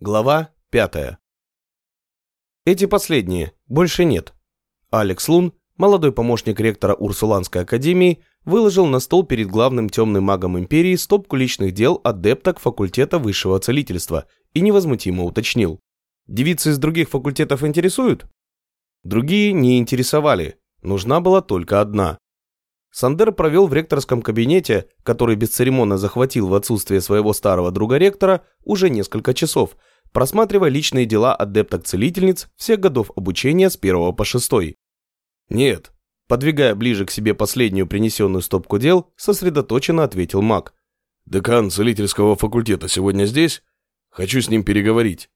Глава 5. Эти последние, больше нет. Алекс Лун, молодой помощник ректора Урсуланской академии, выложил на стол перед главным темным магом империи стопку личных дел адепток факультета высшего целительства и невозмутимо уточнил. Девицы из других факультетов интересуют? Другие не интересовали, нужна была только одна. Сандер провел в ректорском кабинете, который бесцеремонно захватил в отсутствие своего старого друга-ректора, уже несколько часов, просматривая личные дела адепток-целительниц всех годов обучения с 1 по 6. «Нет», подвигая ближе к себе последнюю принесенную стопку дел, сосредоточенно ответил маг. «Декан целительского факультета сегодня здесь? Хочу с ним переговорить».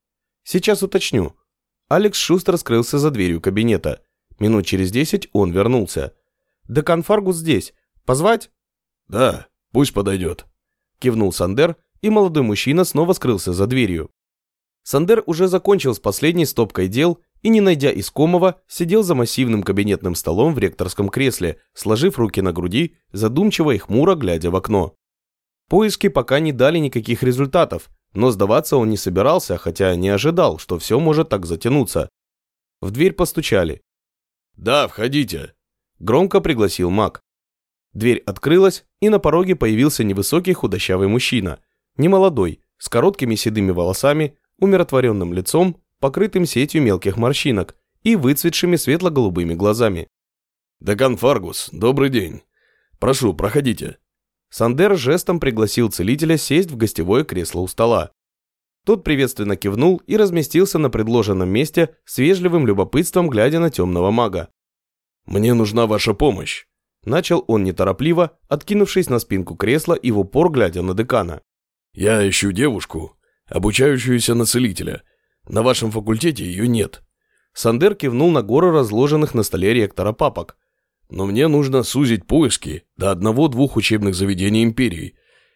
«Сейчас уточню». Алекс шустро скрылся за дверью кабинета. Минут через десять он вернулся. Декан Фаргус здесь. Позвать?» «Да, пусть подойдет», – кивнул Сандер, и молодой мужчина снова скрылся за дверью. Сандер уже закончил с последней стопкой дел и, не найдя искомого, сидел за массивным кабинетным столом в ректорском кресле, сложив руки на груди, задумчиво и хмуро глядя в окно. Поиски пока не дали никаких результатов, но сдаваться он не собирался, хотя не ожидал, что все может так затянуться. В дверь постучали. «Да, входите», Громко пригласил маг. Дверь открылась, и на пороге появился невысокий худощавый мужчина. Немолодой, с короткими седыми волосами, умиротворенным лицом, покрытым сетью мелких морщинок и выцветшими светло-голубыми глазами. «Декан Фаргус, добрый день. Прошу, проходите». Сандер жестом пригласил целителя сесть в гостевое кресло у стола. Тот приветственно кивнул и разместился на предложенном месте с вежливым любопытством, глядя на темного мага. «Мне нужна ваша помощь», – начал он неторопливо, откинувшись на спинку кресла и в упор глядя на декана. «Я ищу девушку, обучающуюся на целителя. На вашем факультете ее нет». Сандер кивнул на горы разложенных на столе ректора папок. «Но мне нужно сузить поиски до одного-двух учебных заведений империи.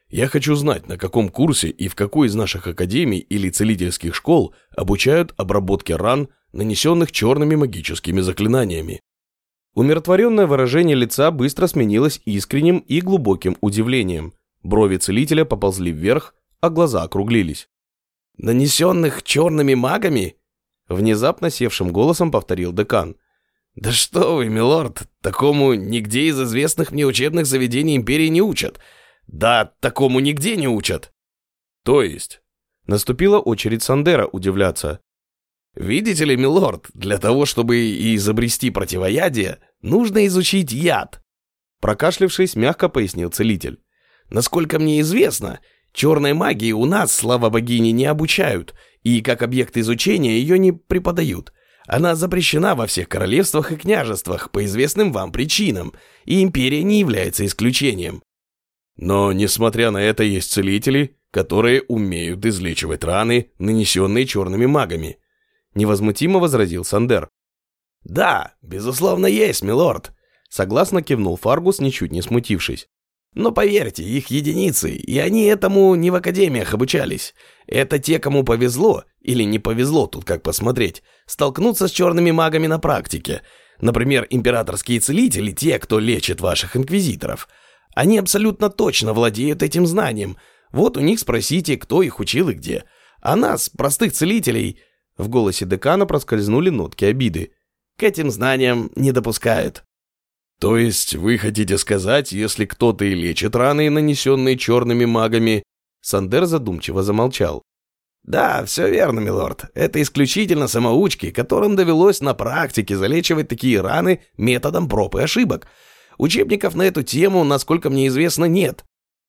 Я хочу знать, на каком курсе и в какой из наших академий или целительских школ обучают обработке ран, нанесенных черными магическими заклинаниями. Умиротворенное выражение лица быстро сменилось искренним и глубоким удивлением. Брови целителя поползли вверх, а глаза округлились. «Нанесенных черными магами?» Внезапно севшим голосом повторил декан. «Да что вы, милорд, такому нигде из известных мне учебных заведений империи не учат. Да, такому нигде не учат». «То есть?» Наступила очередь Сандера удивляться. Видите ли, милорд, для того, чтобы изобрести противоядие, нужно изучить яд. Прокашлившись, мягко пояснил целитель. Насколько мне известно, черной магии у нас, слава богини, не обучают, и как объект изучения ее не преподают. Она запрещена во всех королевствах и княжествах по известным вам причинам, и империя не является исключением. Но, несмотря на это, есть целители, которые умеют излечивать раны, нанесенные черными магами невозмутимо возразил Сандер. «Да, безусловно, есть, милорд», — согласно кивнул Фаргус, ничуть не смутившись. «Но поверьте, их единицы, и они этому не в академиях обучались. Это те, кому повезло, или не повезло, тут как посмотреть, столкнуться с черными магами на практике. Например, императорские целители, те, кто лечит ваших инквизиторов. Они абсолютно точно владеют этим знанием. Вот у них спросите, кто их учил и где. А нас, простых целителей, в голосе декана проскользнули нотки обиды. К этим знаниям не допускают. То есть вы хотите сказать, если кто-то и лечит раны, нанесенные черными магами? Сандер задумчиво замолчал. Да, все верно, милорд. Это исключительно самоучки, которым довелось на практике залечивать такие раны методом проб и ошибок. Учебников на эту тему, насколько мне известно, нет.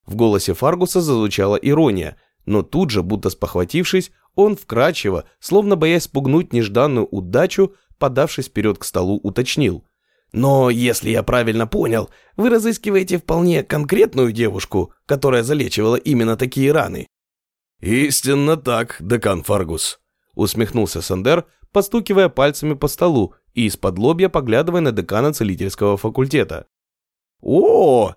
В голосе Фаргуса зазвучала ирония, но тут же, будто спохватившись, он вкрадчиво, словно боясь спугнуть нежданную удачу, подавшись вперед к столу, уточнил. «Но, если я правильно понял, вы разыскиваете вполне конкретную девушку, которая залечивала именно такие раны?» «Истинно так, декан Фаргус», — усмехнулся Сандер, постукивая пальцами по столу и из-под лобья поглядывая на декана целительского факультета. «О!»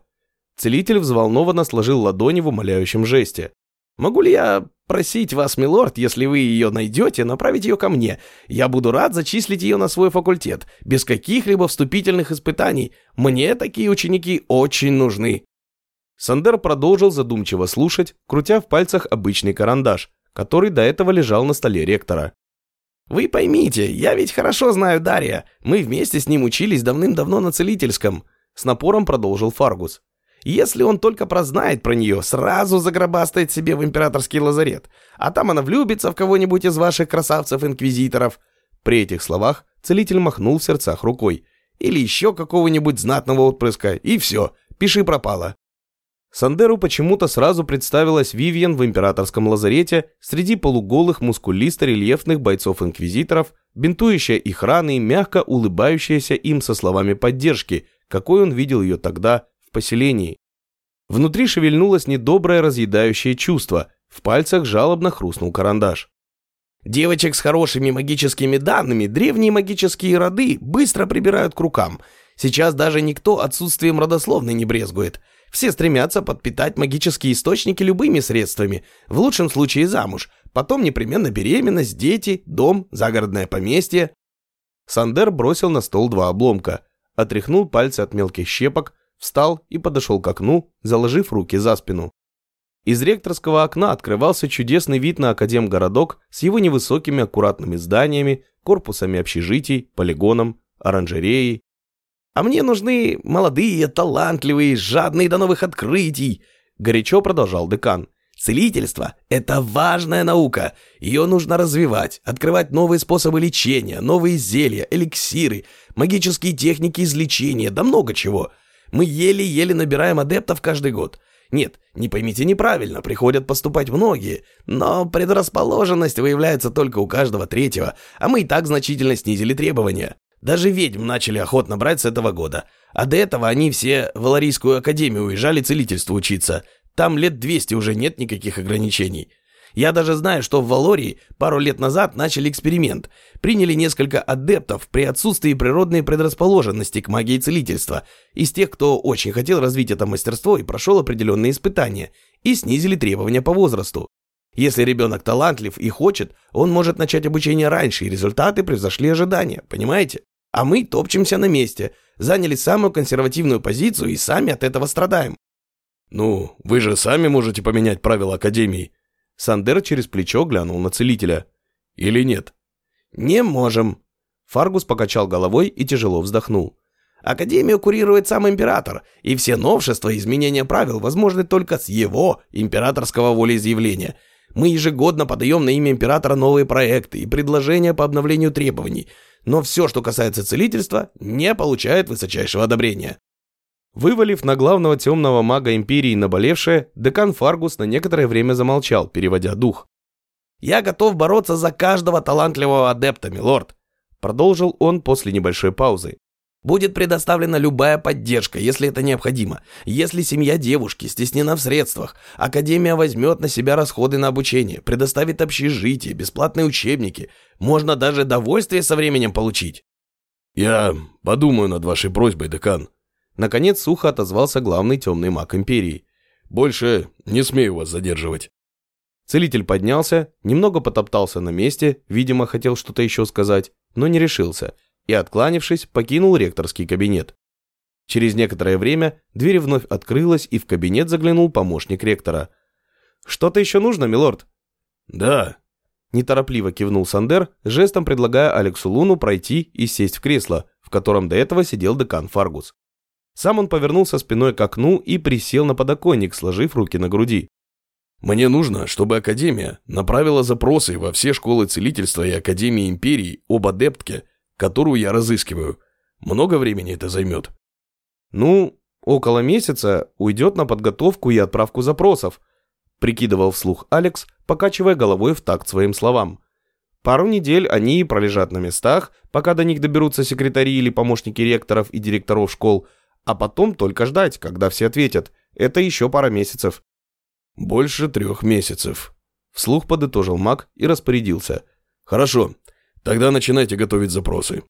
Целитель взволнованно сложил ладони в умоляющем жесте. Могу ли я просить вас, милорд, если вы ее найдете, направить ее ко мне? Я буду рад зачислить ее на свой факультет, без каких-либо вступительных испытаний. Мне такие ученики очень нужны». Сандер продолжил задумчиво слушать, крутя в пальцах обычный карандаш, который до этого лежал на столе ректора. «Вы поймите, я ведь хорошо знаю Дарья. Мы вместе с ним учились давным-давно на целительском», — с напором продолжил Фаргус. «Если он только прознает про нее, сразу загробастает себе в императорский лазарет, а там она влюбится в кого-нибудь из ваших красавцев-инквизиторов». При этих словах целитель махнул в сердцах рукой. «Или еще какого-нибудь знатного отпрыска, и все, пиши пропало». Сандеру почему-то сразу представилась Вивьен в императорском лазарете среди полуголых мускулисто-рельефных бойцов-инквизиторов, бинтующая их раны и мягко улыбающаяся им со словами поддержки, какой он видел ее тогда поселении. Внутри шевельнулось недоброе разъедающее чувство, в пальцах жалобно хрустнул карандаш. Девочек с хорошими магическими данными древние магические роды быстро прибирают к рукам. Сейчас даже никто отсутствием родословной не брезгует. Все стремятся подпитать магические источники любыми средствами, в лучшем случае замуж, потом непременно беременность, дети, дом, загородное поместье. Сандер бросил на стол два обломка, отряхнул пальцы от мелких щепок, встал и подошел к окну, заложив руки за спину. Из ректорского окна открывался чудесный вид на Академгородок с его невысокими аккуратными зданиями, корпусами общежитий, полигоном, оранжереей, а мне нужны молодые, талантливые, жадные до новых открытий», — горячо продолжал декан. Целительство – это важная наука. Ее нужно развивать, открывать новые способы лечения, новые зелья, эликсиры, магические техники излечения, да много чего. Мы еле-еле набираем адептов каждый год. Нет, не поймите неправильно, приходят поступать многие, но предрасположенность выявляется только у каждого третьего, а мы и так значительно снизили требования. Даже ведьм начали охотно брать с этого года. А до этого они все в Валарийскую академию уезжали целительству учиться. Там лет 200 уже нет никаких ограничений. Я даже знаю, что в Валории пару лет назад начали эксперимент. Приняли несколько адептов при отсутствии природной предрасположенности к магии целительства. Из тех, кто очень хотел развить это мастерство и прошел определенные испытания. И снизили требования по возрасту. Если ребенок талантлив и хочет, он может начать обучение раньше, и результаты превзошли ожидания, понимаете? А мы топчемся на месте, заняли самую консервативную позицию и сами от этого страдаем. «Ну, вы же сами можете поменять правила Академии». Сандер через плечо глянул на целителя. «Или нет?» «Не можем». Фаргус покачал головой и тяжело вздохнул. Академию курирует сам император, и все новшества и изменения правил возможны только с его императорского волеизъявления. Мы ежегодно подаем на имя императора новые проекты и предложения по обновлению требований – но все, что касается целительства, не получает высочайшего одобрения. Вывалив на главного темного мага Империи наболевшее, декан Фаргус на некоторое время замолчал, переводя дух. «Я готов бороться за каждого талантливого адепта, милорд», продолжил он после небольшой паузы. Будет предоставлена любая поддержка, если это необходимо. Если семья девушки стеснена в средствах, Академия возьмет на себя расходы на обучение, предоставит общежитие, бесплатные учебники. Можно даже довольствие со временем получить. «Я подумаю над вашей просьбой, декан». Наконец сухо отозвался главный темный маг Империи. «Больше не смею вас задерживать». Целитель поднялся, немного потоптался на месте, видимо, хотел что-то еще сказать, но не решился – и, откланившись, покинул ректорский кабинет. Через некоторое время дверь вновь открылась, и в кабинет заглянул помощник ректора. «Что-то еще нужно, милорд?» «Да». Неторопливо кивнул Сандер, жестом предлагая Алексу Луну пройти и сесть в кресло, в котором до этого сидел декан Фаргус. Сам он повернулся спиной к окну и присел на подоконник, сложив руки на груди. «Мне нужно, чтобы Академия направила запросы во все школы целительства и Академии Империи об адептке, которую я разыскиваю. Много времени это займет? Ну, около месяца уйдет на подготовку и отправку запросов, прикидывал вслух Алекс, покачивая головой в такт своим словам. Пару недель они пролежат на местах, пока до них доберутся секретари или помощники ректоров и директоров школ, а потом только ждать, когда все ответят. Это еще пара месяцев. Больше трех месяцев. Вслух подытожил маг и распорядился. Хорошо, Тогда начинайте готовить запросы.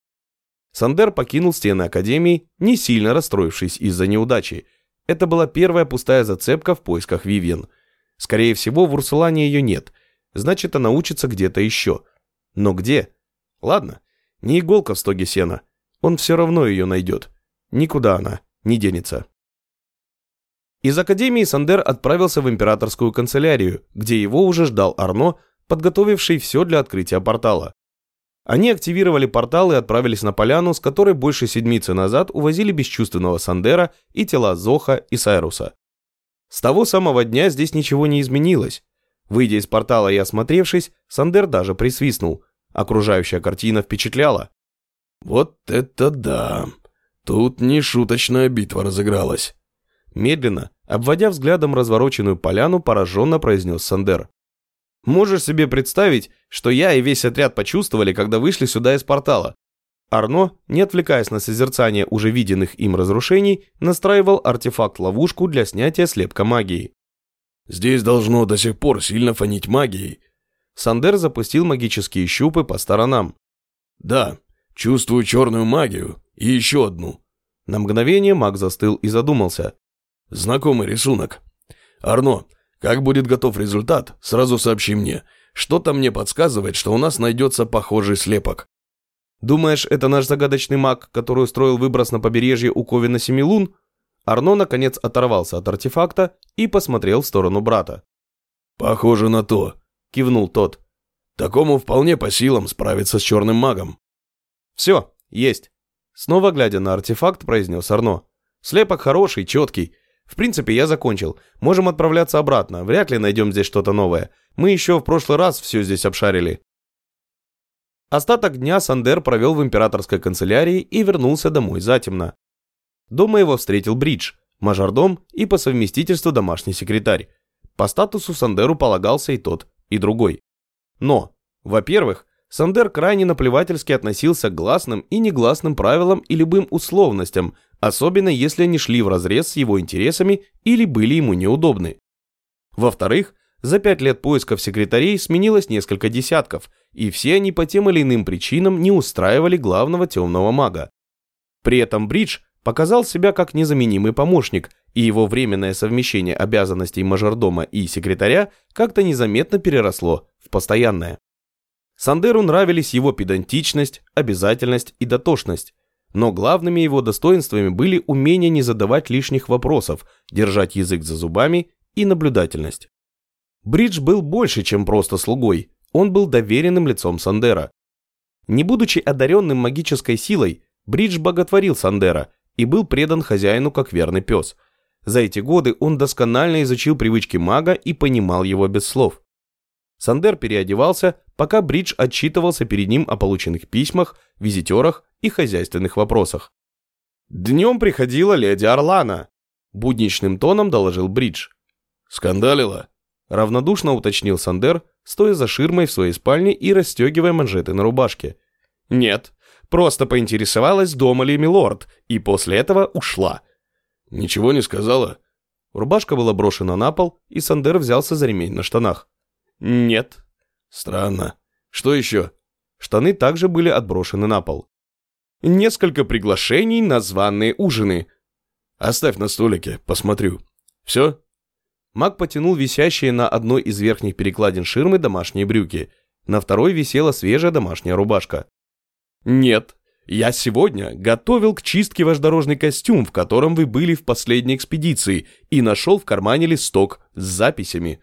Сандер покинул стены Академии, не сильно расстроившись из-за неудачи. Это была первая пустая зацепка в поисках Вивьен. Скорее всего, в Урсулане ее нет. Значит, она учится где-то еще. Но где? Ладно, не иголка в стоге сена. Он все равно ее найдет. Никуда она не денется. Из Академии Сандер отправился в императорскую канцелярию, где его уже ждал Арно, подготовивший все для открытия портала. Они активировали портал и отправились на поляну, с которой больше седмицы назад увозили бесчувственного Сандера и тела Зоха и Сайруса. С того самого дня здесь ничего не изменилось. Выйдя из портала и осмотревшись, Сандер даже присвистнул. Окружающая картина впечатляла. «Вот это да! Тут не шуточная битва разыгралась!» Медленно, обводя взглядом развороченную поляну, пораженно произнес Сандер. «Можешь себе представить, что я и весь отряд почувствовали, когда вышли сюда из портала?» Арно, не отвлекаясь на созерцание уже виденных им разрушений, настраивал артефакт-ловушку для снятия слепка магии. «Здесь должно до сих пор сильно фонить магией». Сандер запустил магические щупы по сторонам. «Да, чувствую черную магию и еще одну». На мгновение маг застыл и задумался. Знакомый рисунок. Арно, как будет готов результат, сразу сообщи мне. Что-то мне подсказывает, что у нас найдется похожий слепок. Думаешь, это наш загадочный маг, который устроил выброс на побережье у Ковина Семи Лун? Арно, наконец, оторвался от артефакта и посмотрел в сторону брата. «Похоже на то», — кивнул тот. «Такому вполне по силам справиться с черным магом». «Все, есть». Снова глядя на артефакт, произнес Арно. «Слепок хороший, четкий. В принципе, я закончил. Можем отправляться обратно. Вряд ли найдем здесь что-то новое. Мы еще в прошлый раз все здесь обшарили. Остаток дня Сандер провел в императорской канцелярии и вернулся домой затемно. Дома его встретил Бридж, мажордом и по совместительству домашний секретарь. По статусу Сандеру полагался и тот, и другой. Но, во-первых, Сандер крайне наплевательски относился к гласным и негласным правилам и любым условностям, особенно если они шли вразрез с его интересами или были ему неудобны. Во-вторых, за пять лет поисков секретарей сменилось несколько десятков, и все они по тем или иным причинам не устраивали главного темного мага. При этом Бридж показал себя как незаменимый помощник, и его временное совмещение обязанностей мажордома и секретаря как-то незаметно переросло в постоянное. Сандеру нравились его педантичность, обязательность и дотошность. Но главными его достоинствами были умение не задавать лишних вопросов, держать язык за зубами и наблюдательность. Бридж был больше, чем просто слугой, он был доверенным лицом Сандера. Не будучи одаренным магической силой, Бридж боготворил Сандера и был предан хозяину как верный пес. За эти годы он досконально изучил привычки мага и понимал его без слов. Сандер переодевался, пока Бридж отчитывался перед ним о полученных письмах, визитерах и хозяйственных вопросах. «Днем приходила леди Орлана», – будничным тоном доложил Бридж. «Скандалила?» – равнодушно уточнил Сандер, стоя за ширмой в своей спальне и расстегивая манжеты на рубашке. «Нет, просто поинтересовалась, дома ли милорд, и после этого ушла». «Ничего не сказала?» Рубашка была брошена на пол, и Сандер взялся за ремень на штанах. «Нет». «Странно. Что еще?» Штаны также были отброшены на пол. «Несколько приглашений на званые ужины». «Оставь на столике, посмотрю. Все?» Маг потянул висящие на одной из верхних перекладин ширмы домашние брюки. На второй висела свежая домашняя рубашка. «Нет, я сегодня готовил к чистке ваш дорожный костюм, в котором вы были в последней экспедиции, и нашел в кармане листок с записями».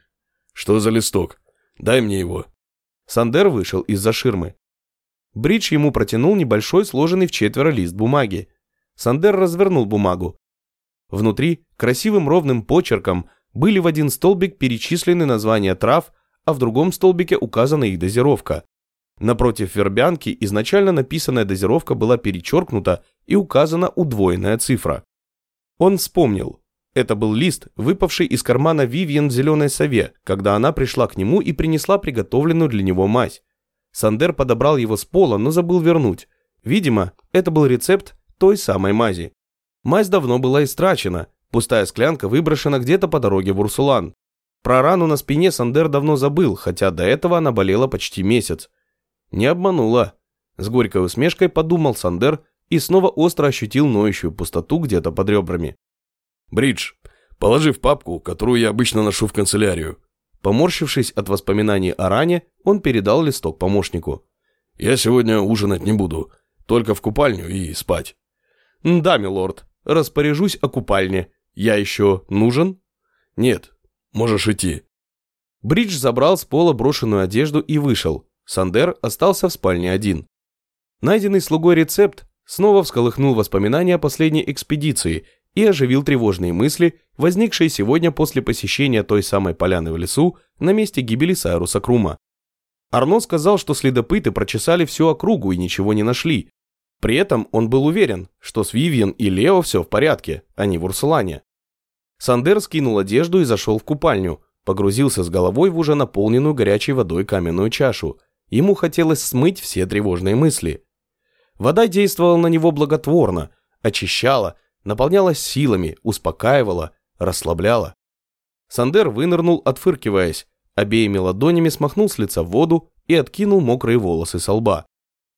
«Что за листок?» Дай мне его». Сандер вышел из-за ширмы. Бридж ему протянул небольшой сложенный в четверо лист бумаги. Сандер развернул бумагу. Внутри красивым ровным почерком были в один столбик перечислены названия трав, а в другом столбике указана их дозировка. Напротив вербянки изначально написанная дозировка была перечеркнута и указана удвоенная цифра. Он вспомнил, это был лист, выпавший из кармана Вивьен в зеленой сове, когда она пришла к нему и принесла приготовленную для него мазь. Сандер подобрал его с пола, но забыл вернуть. Видимо, это был рецепт той самой мази. Мазь давно была истрачена, пустая склянка выброшена где-то по дороге в Урсулан. Про рану на спине Сандер давно забыл, хотя до этого она болела почти месяц. Не обманула. С горькой усмешкой подумал Сандер и снова остро ощутил ноющую пустоту где-то под ребрами. «Бридж, положи в папку, которую я обычно ношу в канцелярию». Поморщившись от воспоминаний о ране, он передал листок помощнику. «Я сегодня ужинать не буду, только в купальню и спать». «Да, милорд, распоряжусь о купальне. Я еще нужен?» «Нет, можешь идти». Бридж забрал с пола брошенную одежду и вышел. Сандер остался в спальне один. Найденный слугой рецепт снова всколыхнул воспоминания о последней экспедиции и оживил тревожные мысли, возникшие сегодня после посещения той самой поляны в лесу на месте гибели Сайруса Крума. Арно сказал, что следопыты прочесали всю округу и ничего не нашли. При этом он был уверен, что с Вивьен и Лео все в порядке, а не в Урсулане. Сандер скинул одежду и зашел в купальню, погрузился с головой в уже наполненную горячей водой каменную чашу. Ему хотелось смыть все тревожные мысли. Вода действовала на него благотворно, очищала, наполнялась силами, успокаивала, расслабляла. Сандер вынырнул, отфыркиваясь, обеими ладонями смахнул с лица воду и откинул мокрые волосы со лба.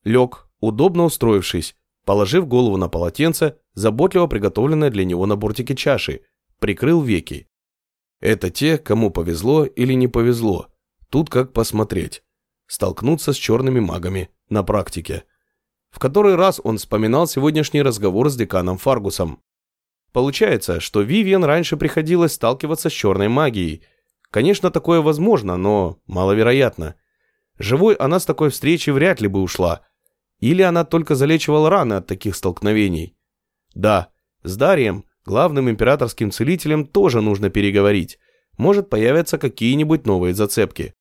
Лег, удобно устроившись, положив голову на полотенце, заботливо приготовленное для него на бортике чаши, прикрыл веки. Это те, кому повезло или не повезло. Тут как посмотреть. Столкнуться с черными магами на практике. В который раз он вспоминал сегодняшний разговор с деканом Фаргусом. Получается, что Вивиан раньше приходилось сталкиваться с черной магией. Конечно, такое возможно, но маловероятно. Живой она с такой встречи вряд ли бы ушла. Или она только залечивала раны от таких столкновений. Да, с Дарием, главным императорским целителем, тоже нужно переговорить. Может, появятся какие-нибудь новые зацепки.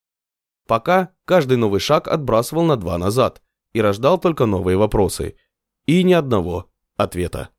Пока каждый новый шаг отбрасывал на два назад – и рождал только новые вопросы. И ни одного ответа.